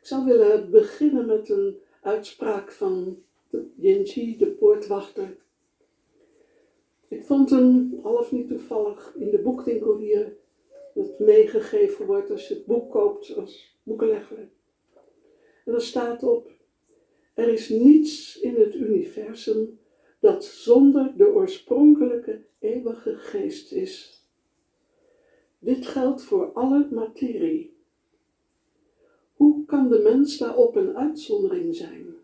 Ik zou willen beginnen met een uitspraak van Yinchi, de poortwachter. Ik vond hem, half niet toevallig, in de boekwinkel hier, dat meegegeven wordt als je het boek koopt als boekenlegger. En er staat op, er is niets in het universum dat zonder de oorspronkelijke eeuwige geest is. Dit geldt voor alle materie. Kan de mens daarop een uitzondering zijn?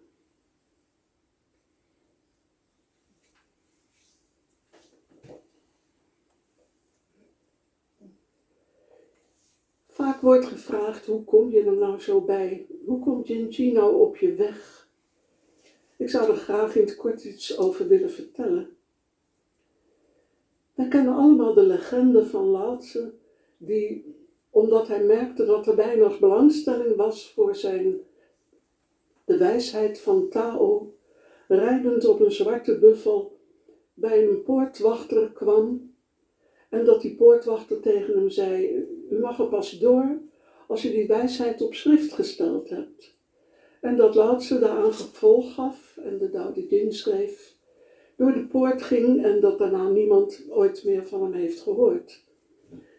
Vaak wordt gevraagd, hoe kom je er nou zo bij? Hoe komt Jinji nou op je weg? Ik zou er graag in het kort iets over willen vertellen. We kennen allemaal de legende van Laotse, die, omdat hij merkte dat er weinig belangstelling was voor zijn de wijsheid van Tao, rijdend op een zwarte buffel, bij een poortwachter kwam en dat die poortwachter tegen hem zei, u mag er pas door als u die wijsheid op schrift gesteld hebt. En dat Laatse daaraan gevolg gaf en de Dao Jin schreef, door de poort ging en dat daarna niemand ooit meer van hem heeft gehoord.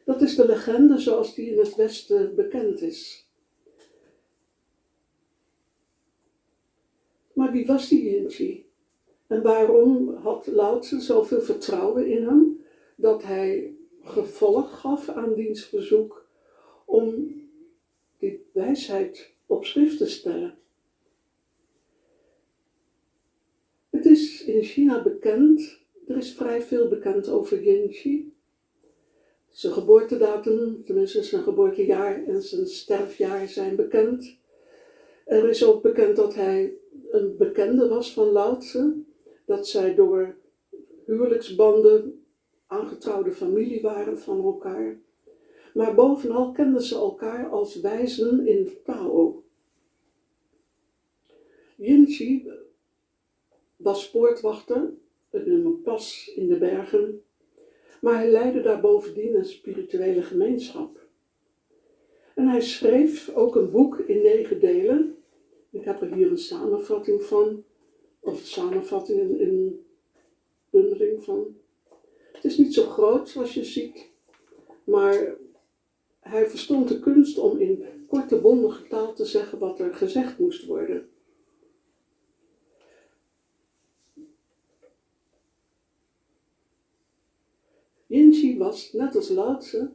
Dat is de legende zoals die in het Westen bekend is. Maar wie was die Yinchi? En waarom had Lautse zoveel vertrouwen in hem dat hij gevolg gaf aan diens verzoek om die wijsheid op schrift te stellen? Het is in China bekend, er is vrij veel bekend over Yinchi. Zijn geboortedatum, tenminste zijn geboortejaar en zijn sterfjaar zijn bekend. Er is ook bekend dat hij een bekende was van Lao dat zij door huwelijksbanden aangetrouwde familie waren van elkaar. Maar bovenal kenden ze elkaar als wijzen in Tao. Yinchi was poortwachter in een pas in de bergen, maar hij leidde daar bovendien een spirituele gemeenschap. En hij schreef ook een boek in negen delen. Ik heb er hier een samenvatting van, of samenvatting, in een bundeling van. Het is niet zo groot zoals je ziet, maar hij verstond de kunst om in korte bondige taal te zeggen wat er gezegd moest worden. Yinchi was, net als Laotse,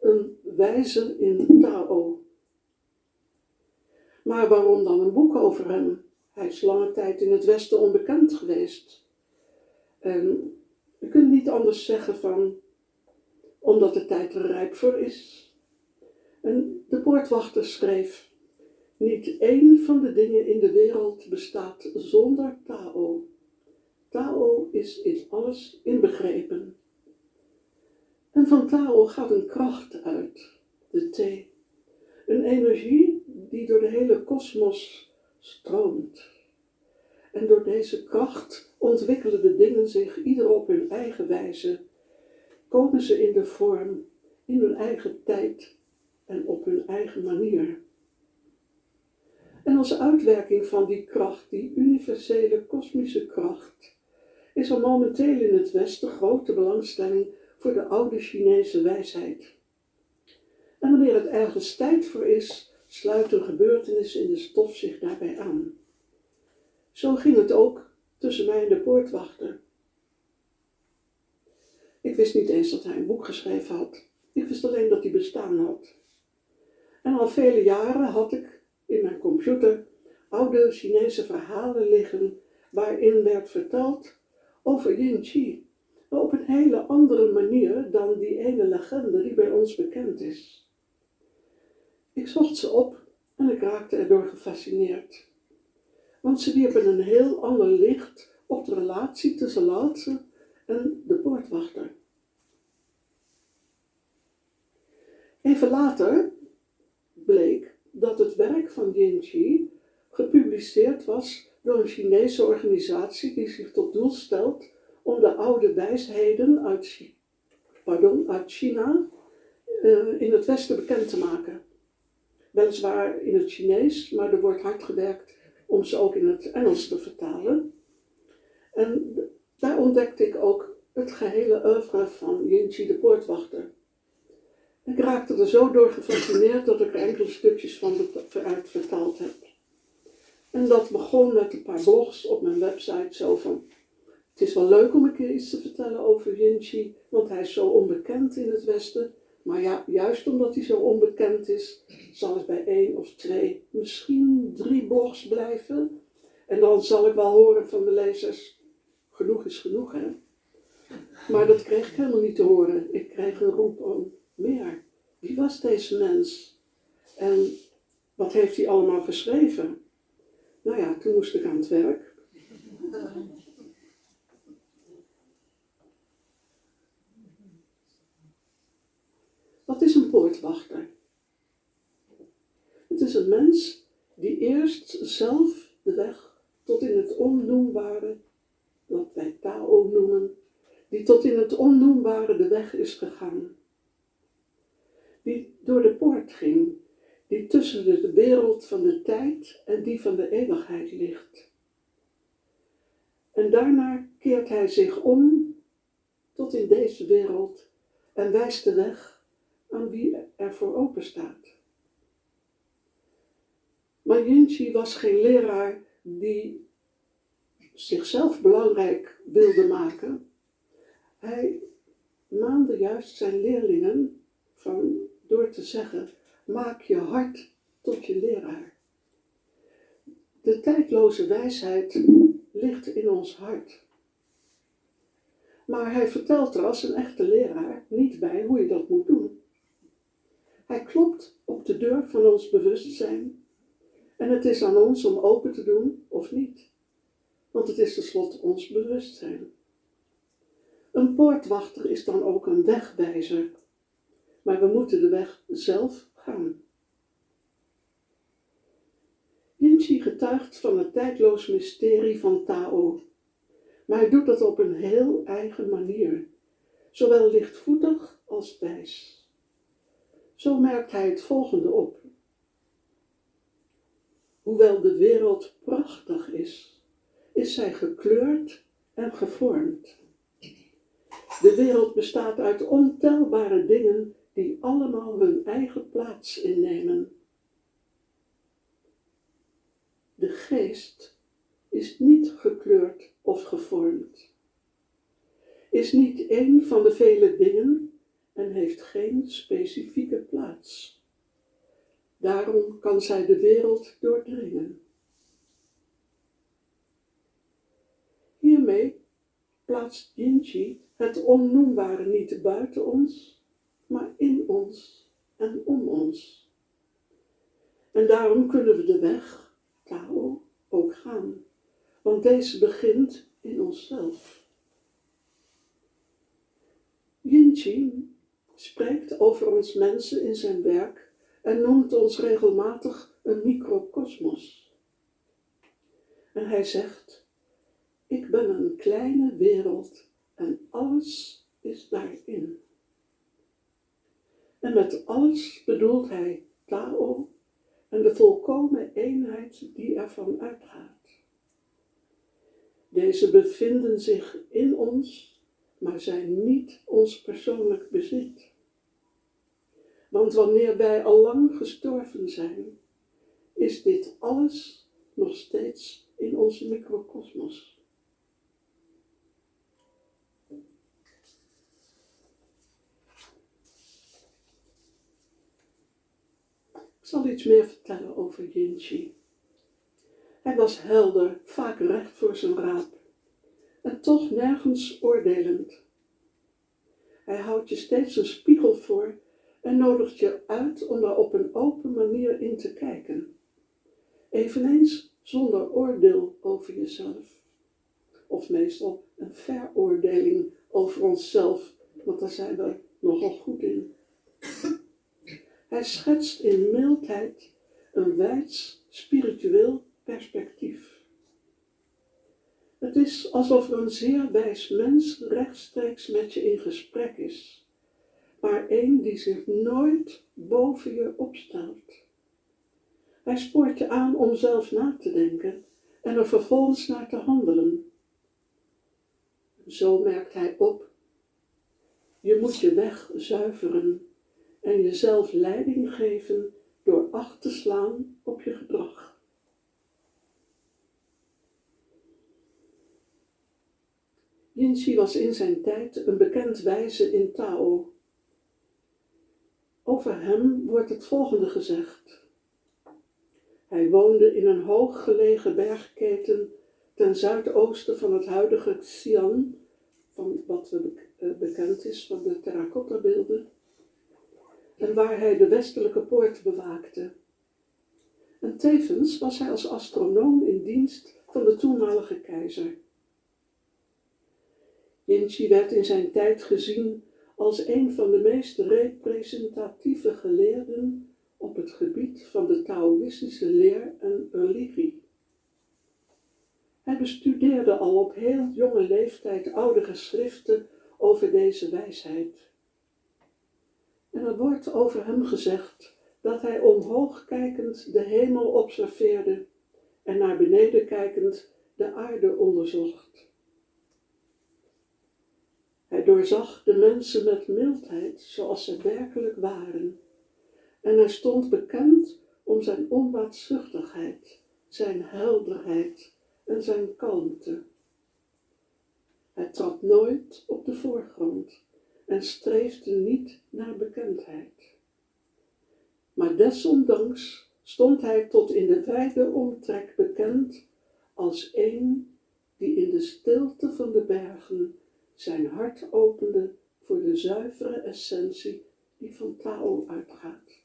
een wijze in Tao. Maar waarom dan een boek over hem? Hij is lange tijd in het Westen onbekend geweest. En je kunt niet anders zeggen van, omdat de tijd er rijp voor is. En de poortwachter schreef, niet één van de dingen in de wereld bestaat zonder Tao. Tao is in alles inbegrepen. En van Tao gaat een kracht uit, de T. Een energie die door de hele kosmos stroomt. En door deze kracht ontwikkelen de dingen zich ieder op hun eigen wijze. Komen ze in de vorm, in hun eigen tijd en op hun eigen manier. En als uitwerking van die kracht, die universele kosmische kracht, is er momenteel in het Westen grote belangstelling voor de oude Chinese wijsheid. En wanneer het ergens tijd voor is, sluit een gebeurtenis in de stof zich daarbij aan. Zo ging het ook tussen mij en de poortwachter. Ik wist niet eens dat hij een boek geschreven had. Ik wist alleen dat hij bestaan had. En al vele jaren had ik in mijn computer oude Chinese verhalen liggen waarin werd verteld over Yin Chi, op een hele andere manier dan die ene legende die bij ons bekend is. Ik zocht ze op en ik raakte erdoor gefascineerd. Want ze wierpen een heel ander licht op de relatie tussen Laatse en de poortwachter. Even later bleek dat het werk van Yinchi gepubliceerd was door een Chinese organisatie die zich tot doel stelt om de oude wijsheden uit, pardon, uit China uh, in het Westen bekend te maken. weliswaar in het Chinees, maar er wordt hard gewerkt om ze ook in het Engels te vertalen. En daar ontdekte ik ook het gehele oeuvre van Yinchi de Poortwachter. Ik raakte er zo door gefascineerd dat ik er enkele stukjes van uit vertaald heb. En dat begon met een paar blogs op mijn website, zo van, het is wel leuk om een keer iets te vertellen over Yinchi, want hij is zo onbekend in het Westen. Maar ja, juist omdat hij zo onbekend is, zal het bij één of twee, misschien drie blogs blijven. En dan zal ik wel horen van de lezers, genoeg is genoeg hè. Maar dat kreeg ik helemaal niet te horen. Ik kreeg een roep om meer. Wie was deze mens? En wat heeft hij allemaal geschreven? Nou ja, toen moest ik aan het werk. Wat is een poortwachter? Het is een mens die eerst zelf de weg tot in het onnoembare, wat wij Tao noemen, die tot in het onnoembare de weg is gegaan. Die door de poort ging, die tussen de wereld van de tijd en die van de eeuwigheid ligt. En daarna keert hij zich om tot in deze wereld en wijst de weg aan wie er voor open staat. Maar Yinchi was geen leraar die zichzelf belangrijk wilde maken. Hij maande juist zijn leerlingen van, door te zeggen: maak je hart tot je leraar. De tijdloze wijsheid ligt in ons hart. Maar hij vertelt er als een echte leraar niet bij hoe je dat moet doen. Hij klopt op de deur van ons bewustzijn en het is aan ons om open te doen of niet. Want het is tenslotte ons bewustzijn. Een poortwachter is dan ook een wegwijzer, maar we moeten de weg zelf gaan. Yinchi getuigt van het tijdloos mysterie van Tao, maar hij doet dat op een heel eigen manier, zowel lichtvoetig als wijs. Zo merkt hij het volgende op. Hoewel de wereld prachtig is, is zij gekleurd en gevormd. De wereld bestaat uit ontelbare dingen die allemaal hun eigen plaats innemen. De geest is niet gekleurd of gevormd, is niet één van de vele dingen en heeft geen specifieke plaats. Daarom kan zij de wereld doordringen. Hiermee plaatst Yinchi het onnoembare niet buiten ons, maar in ons en om ons. En daarom kunnen we de weg, Tao, ook gaan, want deze begint in onszelf. Yinchi spreekt over ons mensen in zijn werk en noemt ons regelmatig een microcosmos. En hij zegt: Ik ben een kleine wereld en alles is daarin. En met alles bedoelt hij Tao en de volkomen eenheid die ervan uitgaat. Deze bevinden zich in ons maar zijn niet ons persoonlijk bezit. Want wanneer wij al lang gestorven zijn, is dit alles nog steeds in onze microcosmos. Ik zal iets meer vertellen over Yinchi. Hij was helder, vaak recht voor zijn raad en toch nergens oordelend. Hij houdt je steeds een spiegel voor en nodigt je uit om daar op een open manier in te kijken. Eveneens zonder oordeel over jezelf. Of meestal een veroordeling over onszelf, want daar zijn we nogal goed in. Hij schetst in mildheid een wijds spiritueel perspectief. Het is alsof een zeer wijs mens rechtstreeks met je in gesprek is, maar één die zich nooit boven je opstelt. Hij spoort je aan om zelf na te denken en er vervolgens naar te handelen. Zo merkt hij op. Je moet je weg zuiveren en jezelf leiding geven door acht te slaan op je gedrag. Yinchi was in zijn tijd een bekend wijze in Tao. Over hem wordt het volgende gezegd. Hij woonde in een hooggelegen bergketen ten zuidoosten van het huidige Xi'an, van wat eh, bekend is van de terracotta beelden, en waar hij de westelijke poort bewaakte. En tevens was hij als astronoom in dienst van de toenmalige keizer. Werd in zijn tijd gezien als een van de meest representatieve geleerden op het gebied van de Taoïstische leer en religie. Hij bestudeerde al op heel jonge leeftijd oude geschriften over deze wijsheid. En er wordt over hem gezegd dat hij omhoog kijkend de hemel observeerde en naar beneden kijkend de aarde onderzocht. Hij doorzag de mensen met mildheid zoals ze werkelijk waren. En hij stond bekend om zijn onbaatzuchtigheid, zijn helderheid en zijn kalmte. Hij trad nooit op de voorgrond en streefde niet naar bekendheid. Maar desondanks stond hij tot in de wijde omtrek bekend als een die in de stilte van de bergen zijn hart opende voor de zuivere essentie die van Tao uitgaat.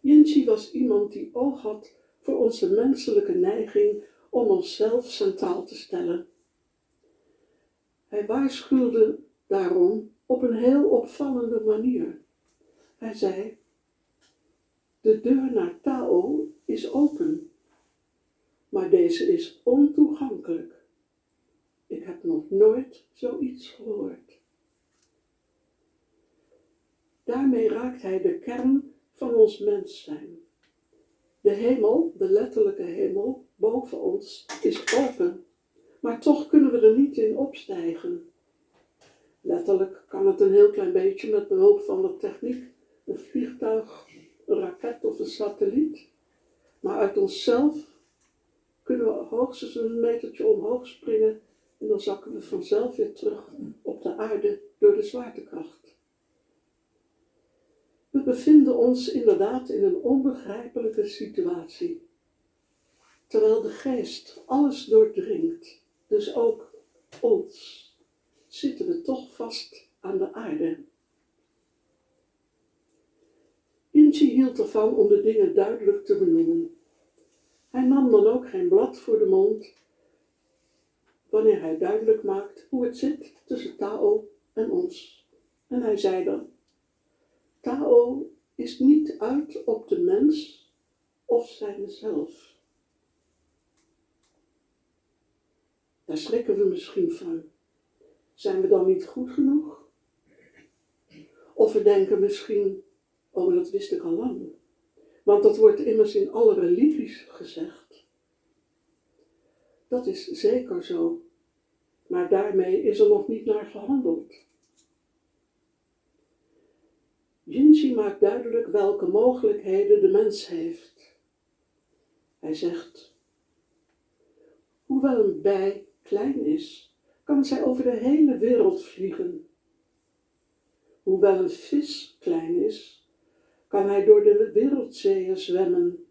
Yinchi was iemand die oog had voor onze menselijke neiging om onszelf centraal te stellen. Hij waarschuwde daarom op een heel opvallende manier. Hij zei: De deur naar Tao is open, maar deze is ontoegankelijk. Ik heb nog nooit zoiets gehoord. Daarmee raakt hij de kern van ons mens zijn. De hemel, de letterlijke hemel boven ons, is open, maar toch kunnen we er niet in opstijgen. Letterlijk kan het een heel klein beetje met behulp van de techniek, een vliegtuig, een raket of een satelliet. Maar uit onszelf kunnen we hoogstens een metertje omhoog springen en dan zakken we vanzelf weer terug op de aarde door de zwaartekracht. We bevinden ons inderdaad in een onbegrijpelijke situatie. Terwijl de geest alles doordringt, dus ook ons zitten we toch vast aan de aarde. Inchi hield ervan om de dingen duidelijk te benoemen. Hij nam dan ook geen blad voor de mond wanneer hij duidelijk maakt hoe het zit tussen Tao en ons. En hij zei dan: Tao is niet uit op de mens of zijnzelf. Daar schrikken we misschien van. Zijn we dan niet goed genoeg? Of we denken misschien, oh dat wist ik al lang. Want dat wordt immers in alle religies gezegd. Dat is zeker zo, maar daarmee is er nog niet naar gehandeld. Jinji maakt duidelijk welke mogelijkheden de mens heeft. Hij zegt, hoewel een bij klein is, kan zij over de hele wereld vliegen. Hoewel een vis klein is, kan hij door de wereldzeeën zwemmen.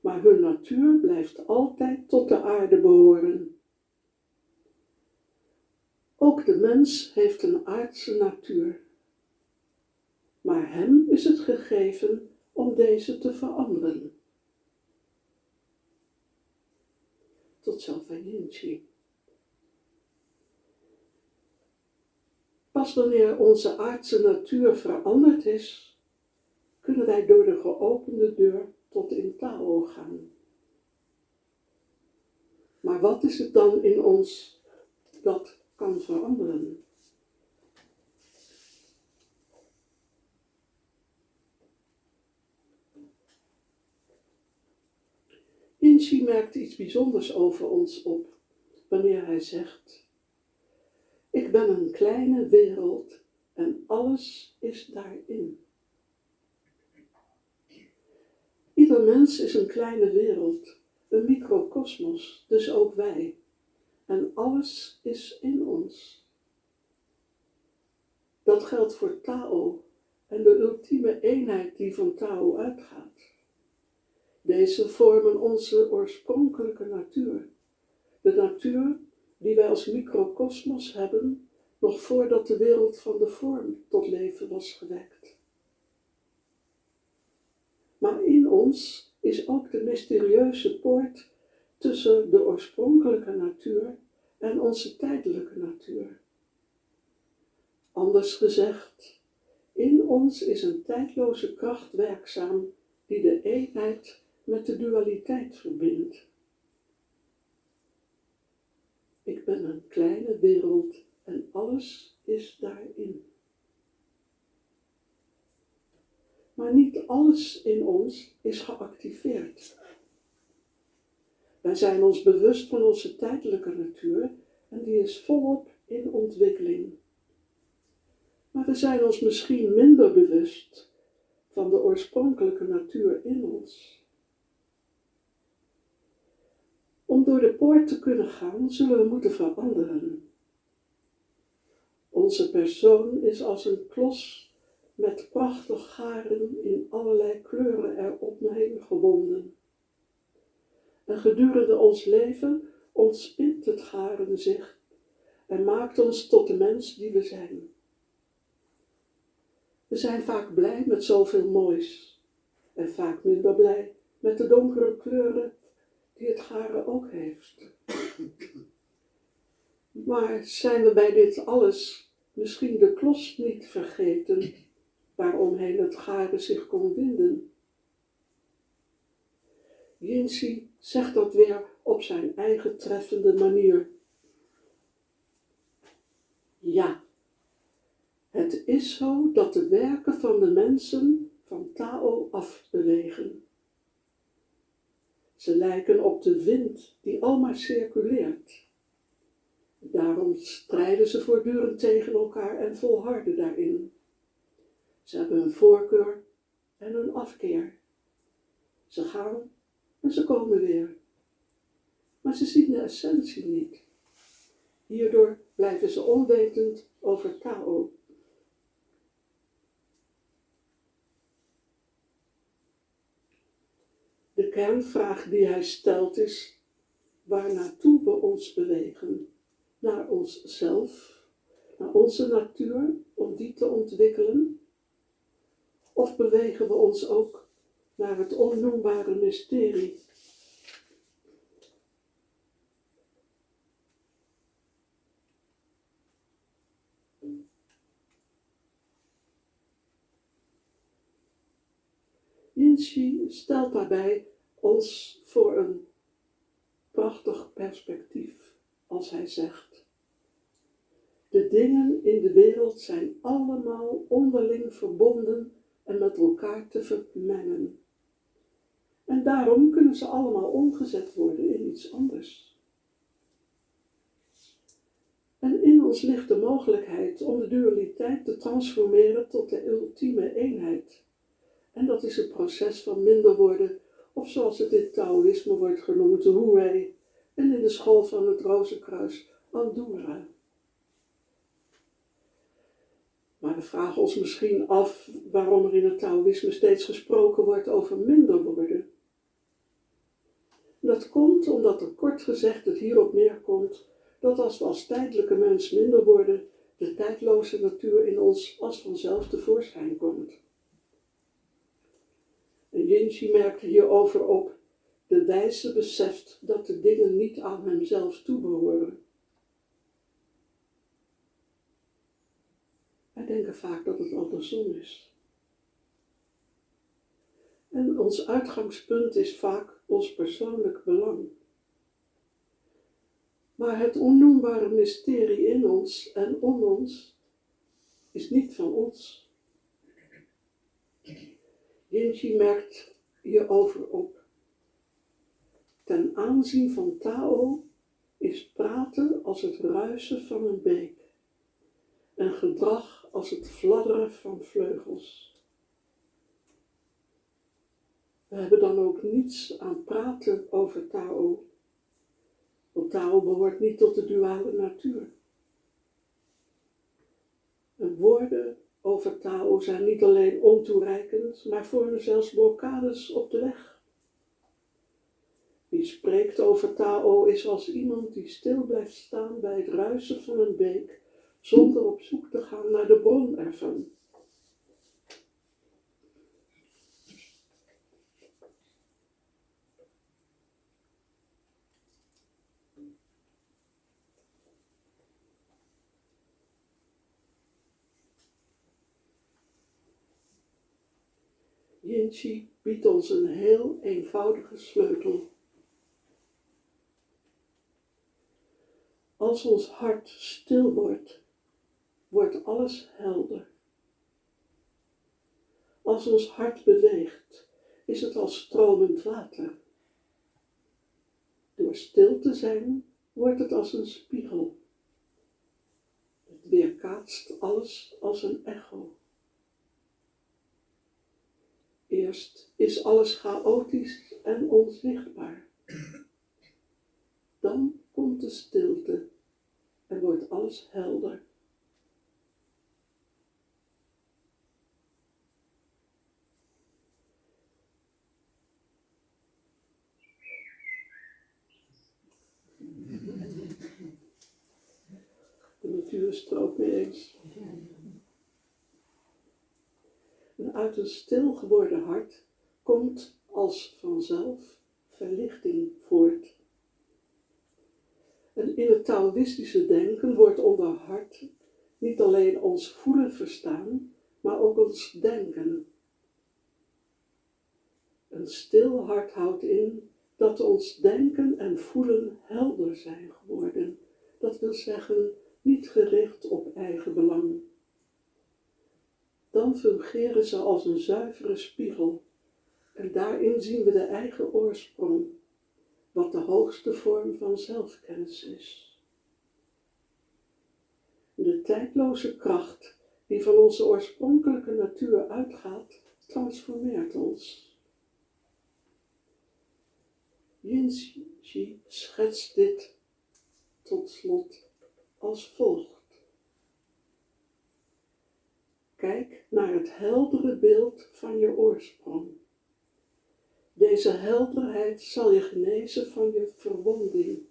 Maar hun natuur blijft altijd tot de aarde behoren. Ook de mens heeft een aardse natuur. Maar hem is het gegeven om deze te veranderen. Tot zover Yinchi. Wanneer onze aardse natuur veranderd is, kunnen wij door de geopende deur tot in Tao gaan. Maar wat is het dan in ons dat kan veranderen? Inchi merkt iets bijzonders over ons op wanneer hij zegt: Ik ben een kleine wereld en alles is daarin. Ieder mens is een kleine wereld, een microcosmos, dus ook wij. En alles is in ons. Dat geldt voor Tao en de ultieme eenheid die van Tao uitgaat. Deze vormen onze oorspronkelijke natuur. De natuur die wij als microcosmos hebben, nog voordat de wereld van de vorm tot leven was gewekt. Maar in ons is ook de mysterieuze poort tussen de oorspronkelijke natuur en onze tijdelijke natuur. Anders gezegd, in ons is een tijdloze kracht werkzaam die de eenheid met de dualiteit verbindt. Ik ben een kleine wereld en alles is daarin. Maar niet alles in ons is geactiveerd. Wij zijn ons bewust van onze tijdelijke natuur en die is volop in ontwikkeling. Maar we zijn ons misschien minder bewust van de oorspronkelijke natuur in ons. Om door de poort te kunnen gaan, zullen we moeten veranderen. Onze persoon is als een klos met prachtig garen in allerlei kleuren erop heen gewonden. En gedurende ons leven ontspint het garen zich en maakt ons tot de mens die we zijn. We zijn vaak blij met zoveel moois en vaak minder blij met de donkere kleuren die het garen ook heeft. Maar zijn we bij dit alles misschien de klos niet vergeten waaromheen het garen zich kon winden? Yinsi zegt dat weer op zijn eigen treffende manier. Ja, het is zo dat de werken van de mensen van Tao afbewegen. Ze lijken op de wind die almaar circuleert. Daarom strijden ze voortdurend tegen elkaar en volharden daarin. Ze hebben een voorkeur en een afkeer. Ze gaan en ze komen weer. Maar ze zien de essentie niet. Hierdoor blijven ze onwetend over Tao. De kernvraag die hij stelt is waar naartoe we ons bewegen. Naar onszelf, naar onze natuur, om die te ontwikkelen? Of bewegen we ons ook naar het onnoembare mysterie? Yinshi stelt daarbij ons voor een prachtig perspectief als hij zegt: De dingen in de wereld zijn allemaal onderling verbonden en met elkaar te vermengen. En daarom kunnen ze allemaal omgezet worden in iets anders. En in ons ligt de mogelijkheid om de dualiteit te transformeren tot de ultieme eenheid. En dat is het proces van minder worden of zoals het in Taoïsme wordt genoemd, de Huwei, en in de school van het Rozenkruis, Andura. Maar we vragen ons misschien af waarom er in het Taoïsme steeds gesproken wordt over minder worden. Dat komt omdat er kort gezegd het hierop neerkomt dat als we als tijdelijke mens minder worden, de tijdloze natuur in ons als vanzelf tevoorschijn komt. En Yinchi merkte hierover op, de wijze beseft dat de dingen niet aan hemzelf toebehoren. Wij denken vaak dat het andersom is. En ons uitgangspunt is vaak ons persoonlijk belang. Maar het onnoembare mysterie in ons en om ons is niet van ons. Yinchi merkt hierover op. Ten aanzien van Tao is praten als het ruisen van een beek en gedrag als het fladderen van vleugels. We hebben dan ook niets aan praten over Tao, want Tao behoort niet tot de duale natuur. En woorden over Tao zijn niet alleen ontoereikend, maar vormen zelfs blokkades op de weg. Wie spreekt over Tao is als iemand die stil blijft staan bij het ruisen van een beek, zonder op zoek te gaan naar de bron ervan. Yinchi biedt ons een heel eenvoudige sleutel. Als ons hart stil wordt, wordt alles helder. Als ons hart beweegt, is het als stromend water. Door stil te zijn, wordt het als een spiegel. Het weerkaatst alles als een echo. Eerst is alles chaotisch en onzichtbaar. Dan komt de stilte en wordt alles helder. De natuur. Uit een stil geworden hart komt als vanzelf verlichting voort. En in het Taoïstische denken wordt onder hart niet alleen ons voelen verstaan, maar ook ons denken. Een stil hart houdt in dat ons denken en voelen helder zijn geworden. Dat wil zeggen, niet gericht op eigen belang dan fungeren ze als een zuivere spiegel. En daarin zien we de eigen oorsprong, wat de hoogste vorm van zelfkennis is. De tijdloze kracht die van onze oorspronkelijke natuur uitgaat, transformeert ons. Yinzi schetst dit tot slot als volgt. Kijk naar het heldere beeld van je oorsprong. Deze helderheid zal je genezen van je verwonding.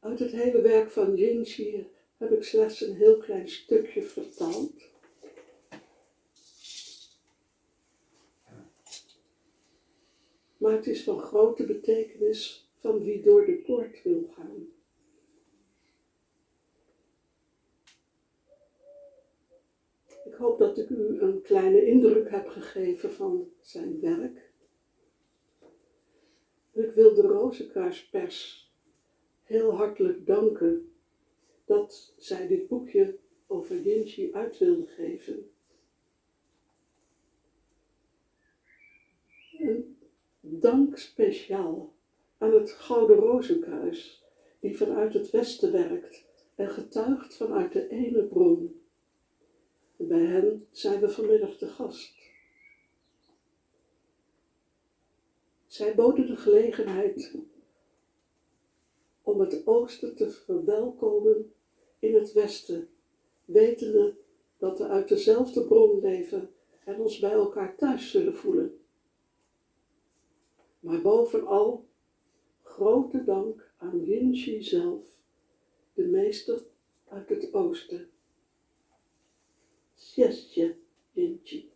Uit het hele werk van Yinchi heb ik slechts een heel klein stukje vertaald. Maar het is van grote betekenis van wie door de poort wil gaan. Ik hoop dat ik u een kleine indruk heb gegeven van zijn werk. ik wil de Rozenkruispers heel hartelijk danken dat zij dit boekje over Yinchi uit wilde geven. Een dank speciaal aan het Gouden Rozenkruis, die vanuit het westen werkt en getuigt vanuit de ene bron. bij hen zijn we vanmiddag te gast. Zij boden de gelegenheid om het oosten te verwelkomen in het westen, wetende dat we uit dezelfde bron leven en ons bij elkaar thuis zullen voelen. Maar bovenal grote dank aan Yinchi zelf, de meester uit het oosten. Zesje Yinchi.